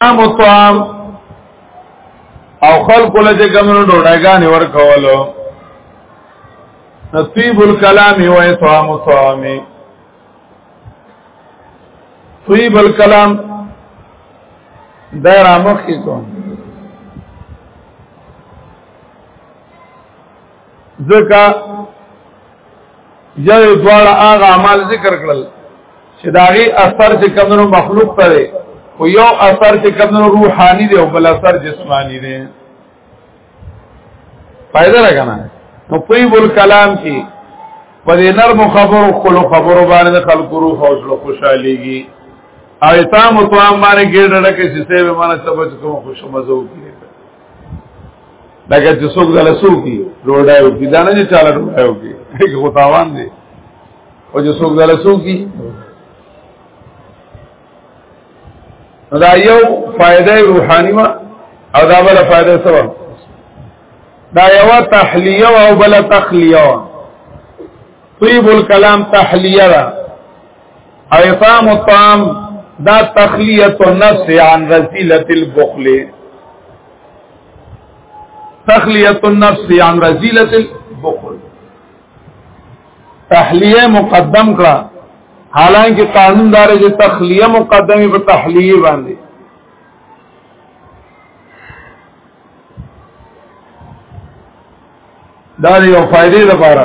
مطعم او خلق له چې کمنو ډوډاګانې ورکولو نصیب الکلام و اطعام الطعام طیب الکلام دیر آمخی کن ځکه یو دواړه هغه اعمال ذکر کړل چې داغي اثر چې کمنو مخلوق پرې او یو اثر چې کمنو روحاني دی او بل اثر جسمانی دی فائدہ راکنه نو پوی بول کلام کې په دې نرم خبرو خلو خبرو باندې خلکو روح او زړه خوشاليږي او تام او تام باندې ګډه کې چې سه به مانه سبج کوم خوشمزو کیږي لکه چې څوک دله څوک دي ډوډۍ او کې دا نه چې چاله ډوډۍ او کې هیڅ خو تاوان دی او چې څوک دله څوک دي دا یو فائدہ روحانی وا او دا بل فائدہ سوا دا یو تحلیه او بل تخلیه طیب الکلام تحلیه او اطعام الطعام دا تخلیه النفس عن رزيله البخل تخلیه النفس عن رزيله البخل تحلیه مقدم کړه حالانکه قانون دار چې تخلیه مقدمه په تحلیه باندې دا یو فائدې لپاره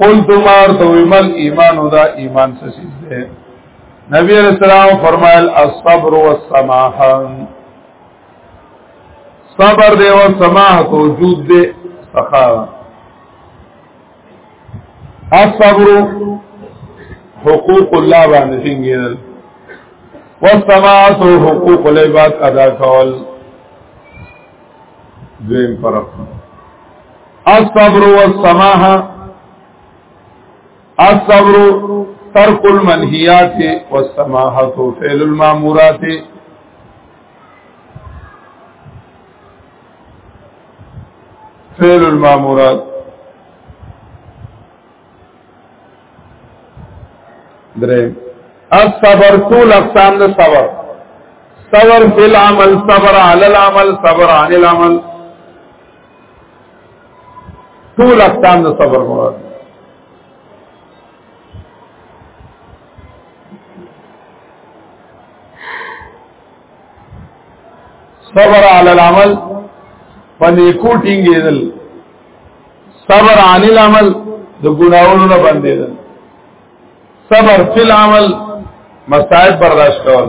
قل تمار تو مل ایمان دا ایمان څه چیز ده نبی علیہ السلام فرمایل الصبر والسماحه صبر دی او سماحت وجود دی سخاوه الصبر حقوق الله باندې څنګه والسماعت حقوق العباد ادا کول دویم فرق الصبر والسماح الصبر ترك المنهيات والسماحة فعل المامورات فعل المامورات درې الصبر ټول اقسام د صبر صبر فی العمل صبر علی العمل صبر عن العمل ټول اقسام د صبر مراد صبر علی العمل باندې کوټینګېدل صبر عن العمل د ګناوونو نه باندېدل صبر فی العمل مصائب برداشت کول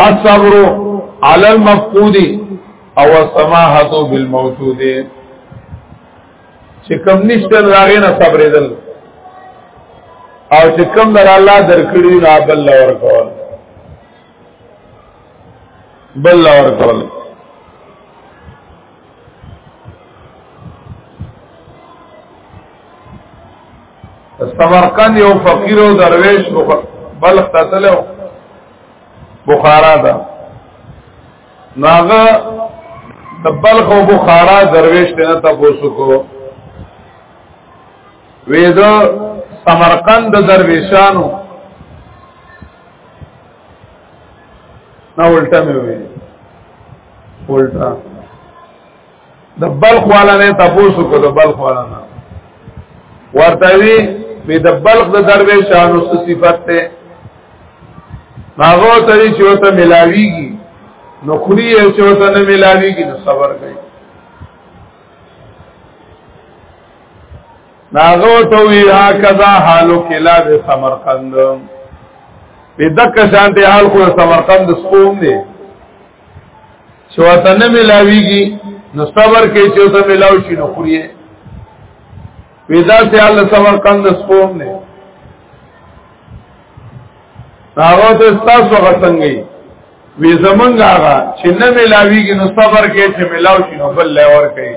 الصبر على المفقود او السماحه بالموجود چې کم نشته راغې نه صبر دل او چې کم در الله درکړي نه بل لور کول بل لور کول سمرقند یو فقیر او درویش بلخ ته تلو بخارا ده ناغه د بلخ او بخارا درویش ته تاسو کو وېدا سمرقند درویشانو نه الټه مې وې پولټا د بلخ والا نه تاسو کو د بلخ والا نه ورته وی په د بلخ د دروي شانو صفات ته هغه تری چې وته ملاویږي نو خوري چې وته نه ملاویږي نو صبر کوي ناغو تو وی ها کذا حالو کلا به سمرقند په دک شانته حال خو سمرقند سپوم دی چې وته نه ملاويږي نو صبر کې چې وته ملاو شي نو خوري ودا ته الله صبر کند سپوم نه هغه ته تاسو غسنګي وی زمنګ هغه چې نه ملاويږي نو صبر کې چې ملاو شي نو بل لور کوي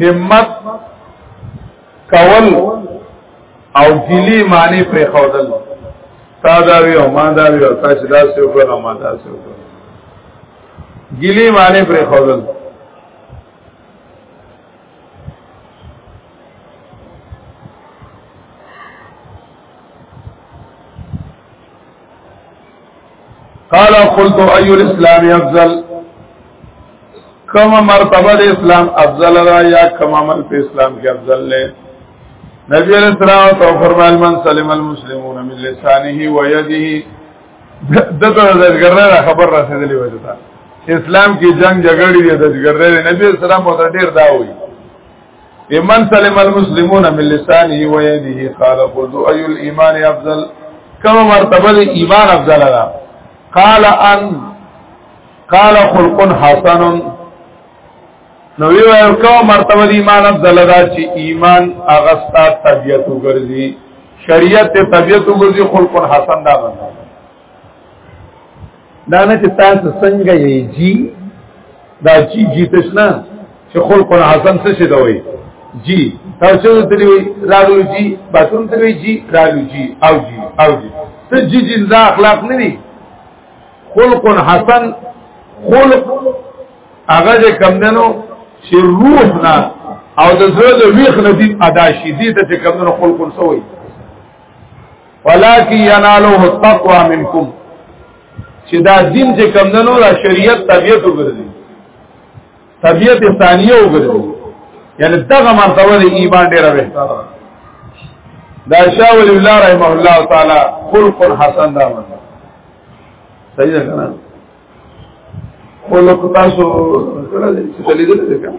همت کول او ګلی معنی پر خودل تا دا وی او ما دا وی او تا چې دا څه وکړه ما دا څه وکړه ګلی معنی پر خودل قال قلت اي الاسلام افضل کما مرتبه د اسلام افضل را یا کما عمل په اسلام کې افضل نه نبی علیہ السلام تو فرمایل من سلم المسلمون من لسانه و يده دته زګرنه خبر رسیدلی وځه اسلام کې جنگ جګړې د زګرنه نبی اسلام او ډیر دا وایي امن سلم المسلمون من لسانه و یده قال قلت ای الايمان افضل کما مرتبه د ایمان افضل ده قال ان قال خلق حسن نو وی ویل کما مرتبه د ایمان افضل ده چې ایمان هغه ستا طبيعت وګرځي شریعت ته طبيعت وګرځي خلق حسن دا باندې دا نه چې تاسو څنګه یې جی دا جی جی تشنا چې خلق العظم څه شي دوی جی تاسو ته دی راغلو جی باتون ته دی جی راغلو جی او جی او جی ته جی جی دا اخلاق نه دي خلق حسن خلق هغه د کمندنو چې روح نه او د زړه د ویخ نه دي ادا شي دي ته کمندنو خلق سوی ولکن ینالو التقوا منکم چې دا دین چې کم نه نو دا شریعت طبیعت وګرځي طبیعت ثانیه وګرځي یعنی دغه مرتبه د ایمان ډیره بهتره دا شاه ولی الله رحمه الله تعالی خلق حسن دا مرتبه صحیح ده کنه خلق تاسو کړه چې لیدل دي کنه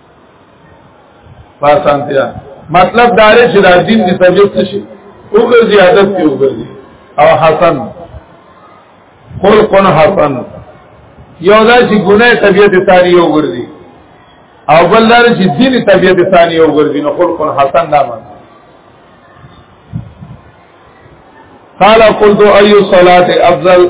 پاسانتیا مطلب دا دی چې دا دین دی طبيعت شي وګرځي عادت دی وګرځي او حسن خلق حسن یو دا چې ګناه طبيعت ثاني وګرځي او بل دا چې دین طبيعت ثاني وګرځي نو خلق حسن نامه قال قلت اي صلاه افضل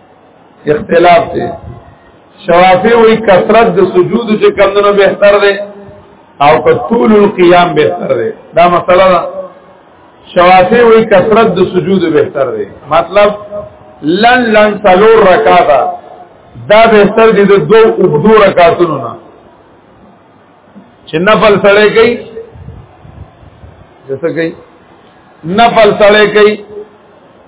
اختلاف دی شوافی وی کثرت د سجود چې کمندونو بهتر دی او په طول القيام بهتر دی دا مسله ده شوافی وی کثرت د سجود بهتر دی مطلب لن لن سلور رکعاته دا بهتر دی د دوه او دوه رکعاتونو نه چې نفل سره کوي جسه کوي نفل سره کوي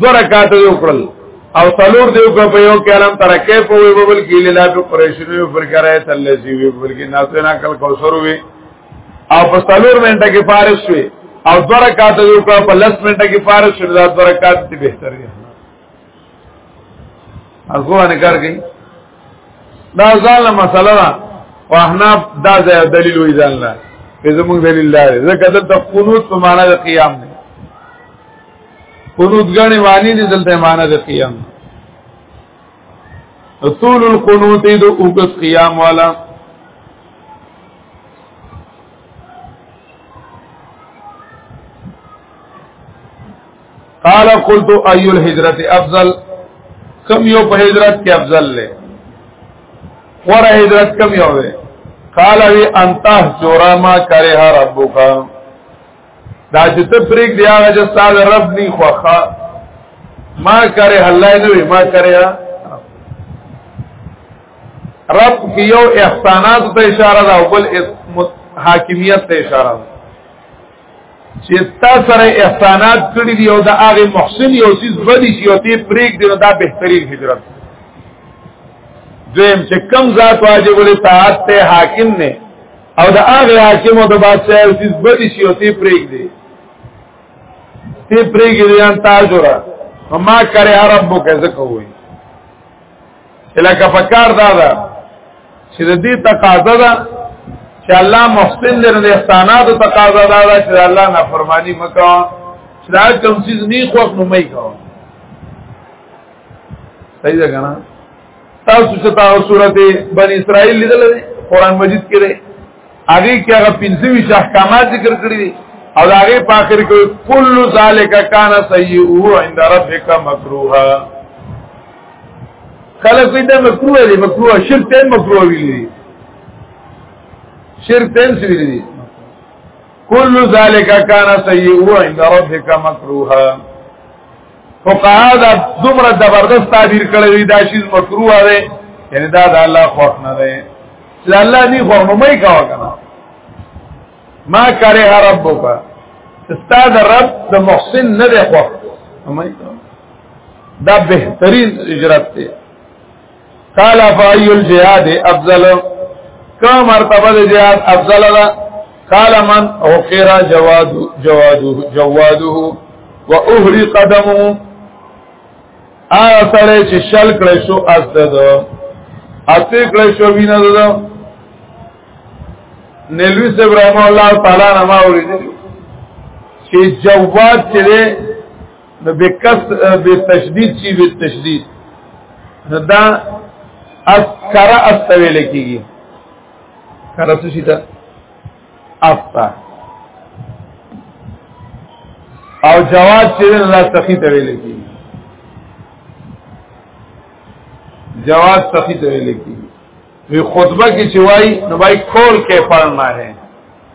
دو رکعات یو کړل او څلور دیو کو په یو کلام تر کې په وی بل کې لاله په قریشنو پر کرے تلسی وی بل کې ناتو نه کل کوثر وی او په څلور منټه کې فارغ شوی او دو رکعات یو کو په لس منټه کې فارغ شوی دا دو رکعات دې بهتر دي ازغو نه کار کوي دا ځاله مسله ده واحنا دا ځای دلیل وی ځاله په زموږ دلیل لري ځکه دا قنوت په معنا د قیام دی قنوت غني معنی دي دلته معنی د قیام طول القنوت د اوګت قیام والا قال قلت اي الهجره افضل کم یو په هجرت کې افضل لې ور هجرت کم یو وي قال وی انت جورا ما کرے ربک دا چې ته پریک دی هغه چې ستاسو رب نه خوخه ما کرے الله نه وی ما کرے رب کې یو احسانات ته اشاره ده او بل حاکمیت ته اشاره ده چې تا سره احسانات کړی دی او د هغه محسن یو چیز بدی شي او ته پریک دی نو دا بهترین هجرت دویم چې کم ذات واجب له طاعت ته حاکم نه او د هغه حاکم او د بادشاہ عزیز بدی شي او تی پرېګ دی تی پرېګ دی ان تاجورا ما کرے عربو کې زکه وای الکه فکر دا دا چې د دې تقاضا ده چې الله محسن دې نه احسانات تقاضا دا ده چې الله نافرمانی مکو چې دا کوم چیز نه خوښ نو مې کوو صحیح ده کنه تاسو چې تاسو سورته بنی اسرائیل لیدل قرآن مجید کې ده هغه کې هغه پنځه ویش احکامات ذکر کړی دي او هغه په اخر کې کل ذالک کان سیئو عند ربک مکروها کله کوي دا مکروه دي مکروه شرک ته مکروه ویلي شرک ته ویلي دي کل ذالک کان سیئو عند ربک مکروها فقها دا دومره زبردست تعبیر کړی دی دا شی مکروه دی یعنی دا د الله خوښ نه دی چې الله نه خوښ نو مې کاوه کنه ما کرے ربک استاد رب د محسن نه دی خوښ دا بهترین اجرت دی قال فاي الجهاد افضل کا مرتبه د جهاد افضل ده قال من اوخر جواد جواد جواده واهري قدمه ا سره چې شل کړې شو اسد اته کړې شو وینه ده نلوی ابراهيم الله تعالی نما ورېدل چې جواد چې نو بکس به تشدید شي به تشدید نو دا اسکر استویل کیږي کار څه شي ته افتا او جواد چې الله سخی ته ویل کی جواد سخی ته ویل کی وی خطبه کې چې وای نو وای کول کې پڑھنا ہے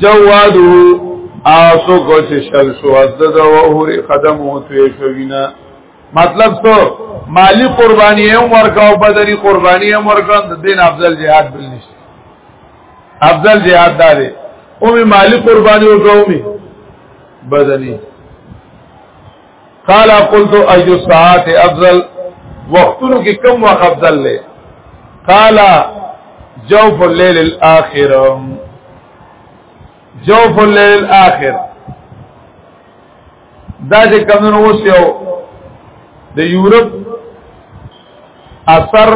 جوادو آسو کو چې شل شو حضرت او هوري قدم وته شوینا مطلب څه مالی قربانی هم ورکا او بدنی قربانی هم ورکا د دین افضل جهاد بل نشته افضل جهاد دا دی او می مالی قربانی او قومي بدنی قال قلت اي الساعات افضل وختونو کې کم وخت افضل لې قال جوف الليل الاخر جوف الليل الاخر دا چې کمونو اوس یو د یورپ اثر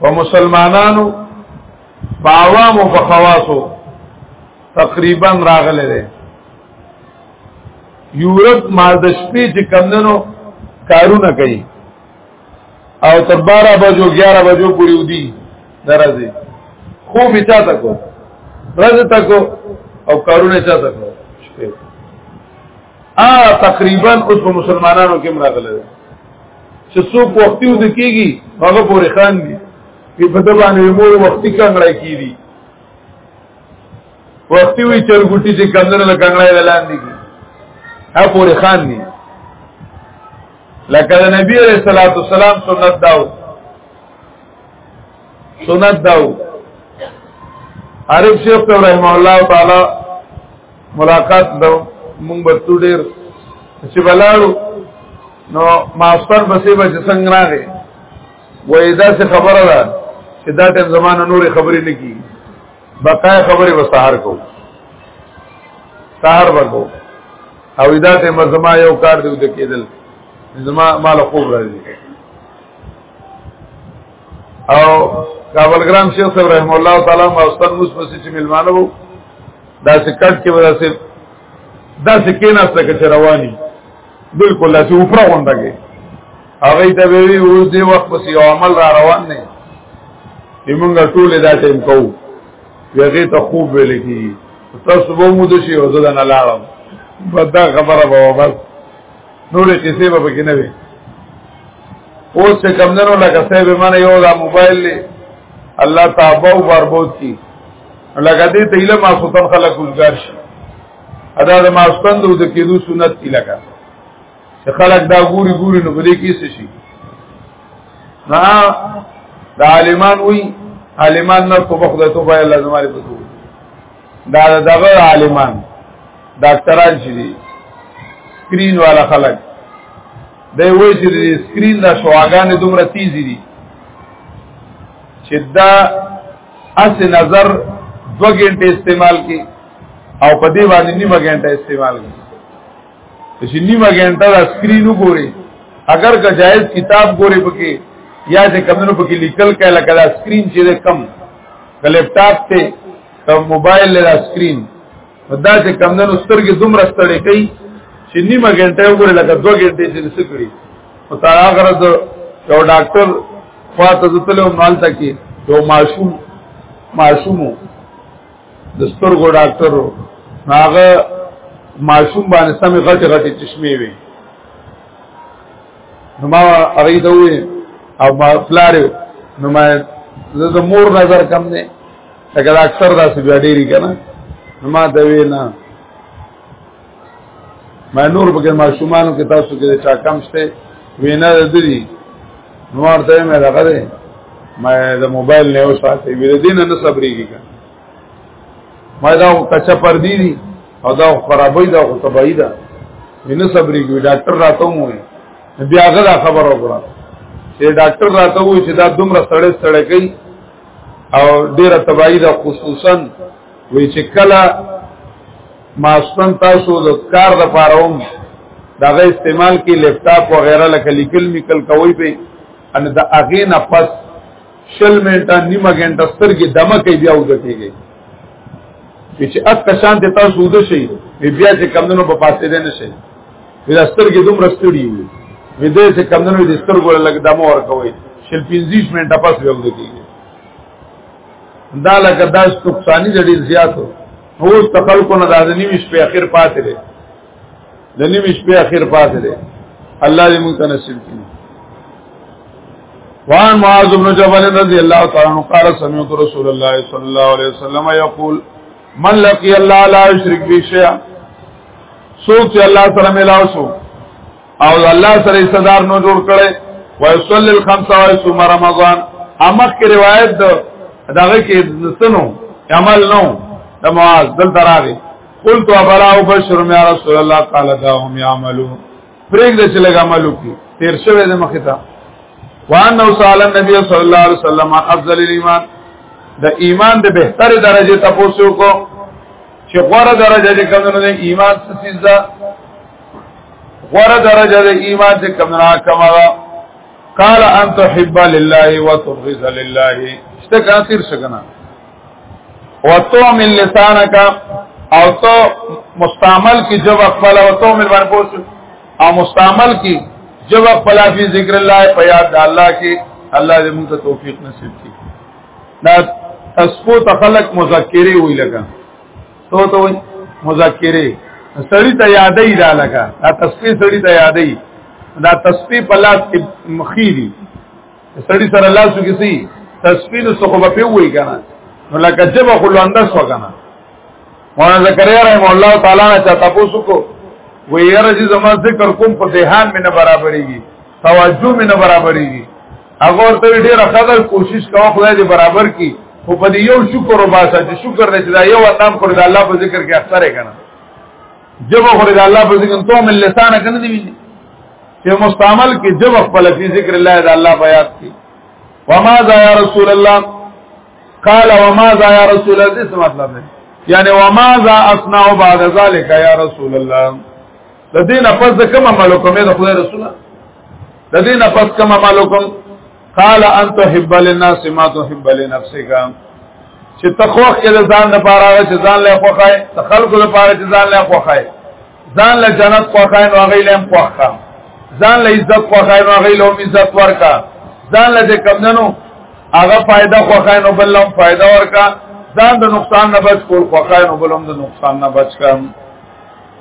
په مسلمانانو په عوامو په خواصو تقریبا راغله ده یورپ ما د شپې چې کمندنو کارونه کوي او تر 12 بجو 11 بجو پورې ودی درځي خو به چا تکو راځه تکو او کارونه چا تکو شپې ا تقریبا اوس مسلمانانو کې مراغله چې څوک وختي ود کېږي هغه پورې خان دي په دبانې مور وختي کانګړای کیږي وختي وی چرګوټي چې کمنه له کنګړې لاندې کی ا پورې خان دي لکه د نبی عليه الصلاه والسلام سنت داو سنت داو عارف شیخ ته رحم الله تعالی ملاقات دو مونږ به تو ډیر چې بلاړو نو ماستر بسې به څنګه راغی وای دا څه خبره ده چې دا ټیم زمانه نورې خبرې نه کی بقای خبرې وسهار کو سهار وکړو او ادا ته مزما یو کار دی د کېدل زما مال خوب راځي او کابل ګرام شیخ صاحب رحم الله تعالی ما استاد موس پسې چې ملمانه وو دا سکټ کې ودا سي دا سکینا څخه چې رواني بالکل لاسي اوپره غونډه کې هغه ته وی اوس دی وخت پس یو عمل را روان نه دی موږ ټول دا ټیم کوو یغه ته خوب ویل کی تاسو به مو د شي وزد نه لاړم بدا خبره به بس نور کیسه به کې نه وي اوس چې کمندونو لکه صاحب مانه یو دا موبایل له الله تعالی او بربود کی لکه دې ته علم اسوتن خلک وزګار شي ادا د ماسپن د ود کېدو سنت دی لګا چې خلک دا ګوري ګوري نو بده کې څه شي نا د عالمان وی عالمان نه کو بخدا تو بای الله زماره پتو دا دغه عالمان ډاکټران شي دي سکرین والا خلک دا وایي چې سکرین د شواګانې دومره تیزی دي چې دا اس نظر دو گھنٹے استعمال کی او په دې باندې نیمه ګنټه استعمال کړئ چې نیمه ګنټه د سکرین وګوري اگر که جایز کتاب ګوري پکې یا چې کمنو پکې لیکل کړي لکه دا سکرین چې کم لیپټاپ ته او موبایل له سکرین دا چې کمندونو سترګې دومره ستړې کوي چې نیمه ګنټه وګوري لکه 2 ګنټې چې سکړي او تا هغه د یو ډاکټر خواته زتلو مال تکي یو معصوم معصومو د سترګو ډاکټر هغه ماشوم باندې سمې غټې غټې چشمې وي نو ما هغه ته وې او ما پلار نو ما زه مور نظر کم نه اگر اکثر داسې بیا ډېری کنه نو ما ته وې نه ما نور بګر ماشومان کې تاسو کې چا کم شته وینا دري نور ته مې راغله ما د موبایل نه وساته ویل دین نه صبرېږي ما دا کچا پر دی دي او دا خرابوي دا خو تبعی ده وینه صبرېږي ډاکټر راته مو بیا غلا خبر وکړه چې ډاکټر راته وو چې دا دومره سړې سړې کوي او ډیره تبعی ده خصوصا وی چې کله ماستن تاسو د کار د فاروم دغه استعمال کې لپټاپ و غیره لکه لیکل میکل کوي په ان د اغه نه پس شل منټه نیمه غنټه سترګې دمه کوي بیا وځتیږي چې اک کشان ته تاسو ود شي بیا چې کمندونو په پاسې ده نه شي بیا سترګې دوم رستړي وي ودا چې کمندونو د سترګو لګ دمه ور کوي شل 25 منټه پس وځتیږي دا لکه داس نقصانی د ډیر زیاتو اوس تخلق نه د نیمه شپې اخر پاتې دی د نیمه شپې اخر پاتې دی الله دې موږ ته نصیب کړي وان معاذ بن جبل رضی الله تعالی عنہ قال سمعت رسول الله صلی الله علیه وسلم یقول من لقي الله لا يشرك به شيئا سوچ الله سره ملاو شو او الله سره صدر نو جوړ کړي ويصل الخمس ويصوم رمضان امخ کې روایت دغه کې سنو عمل نو د معاذ دل تراغي قلت ابرا وبشر يا رسول الله قال داهم يعملون پرېګ د چې لګ عمل وکي تیر شوه د مخه تا وان نو سال النبي صلى الله عليه وسلم افضل الايمان د ایمان د بهتره درجه تاسو کو چې غوړه درجه د کومه ایمان څه څه غره درجه د ایمان چې کم نه کم را قال ان تحب لله وتبغض لله شته کثیر شګنا وتعمل لسانك او تو مستعمل کی جب خپل او تو مل باندې پوس او مستعمل کی جب خپل فی ذکر الله په یاد الله کې الله دې موږ ته توفیق نصیب کړي دا تسبو تخلق مذکری وی لگا تو تو مذکره سړی ته یادې دا لګه دا تسبیح سړی ته یادې دا تسبیح په لاس کې مخیری سړی سره لاسو کې سي تسبیح نو څه خو په وی کنه نو لکه جب خو لوندس وکنه مولانا زکریا رحم الله تعالی نه چا تاسو کو وی یاره چې زما ذکر کوم په ذهن مې نه برابرېږي توجه مې نه برابرېږي هغه ته ډېر خدای کوشش کوه خدای دې برابر کړي خو په دې یو شکر وباسه چې شکر دې چې دا یو اتم کړ د الله په ذکر کې اکثره کنه جب خو د الله په ذکر ته مل لسان کنه دی ویلي چې مستعمل کې جب خپل فی ذکر الله د الله په یاد کې وما ذا یا رسول الله قال وما ذا یا رسول الله څه مطلب دی یعنی وما ذا اصنع بعد ذلك یا رسول الله د دې نه پس د کوم عمل کوم د خدای رسول د دې نه پس کوم عمل کوم قال ان تحب للناس ما تحب لنفسك چې تخوخ کې ځان نه پاره چې ځان له خوخای تخلق نه پاره چې ځان له خوخای ځان له جنت خوخای نو غي لم خوخه ځان له عزت خوخای نو غي لوم عزت ورکا ځان له کمندنو هغه فائدہ خوخای نو بل لوم فائدہ ورکا ځان د نقصان نه بچ کول خوخای نو بل لوم د نقصان نه بچ کړم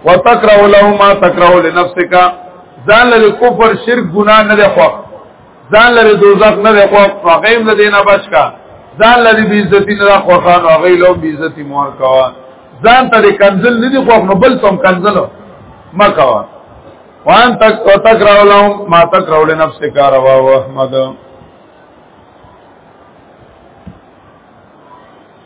وتکره له ما تکره لنفسک ځان له کفر شرک ګنا نه دی خو ځان له دوزخ نه دی خو هغه نه دینه بچ کا ځان له بی عزتی نه خو خان هغه له بی عزتی مور کوا ځان ته کنزل نه دی خو نو بل تم کنزل ما کوا وان تک وتکره له ما تکره لنفسک رواه احمد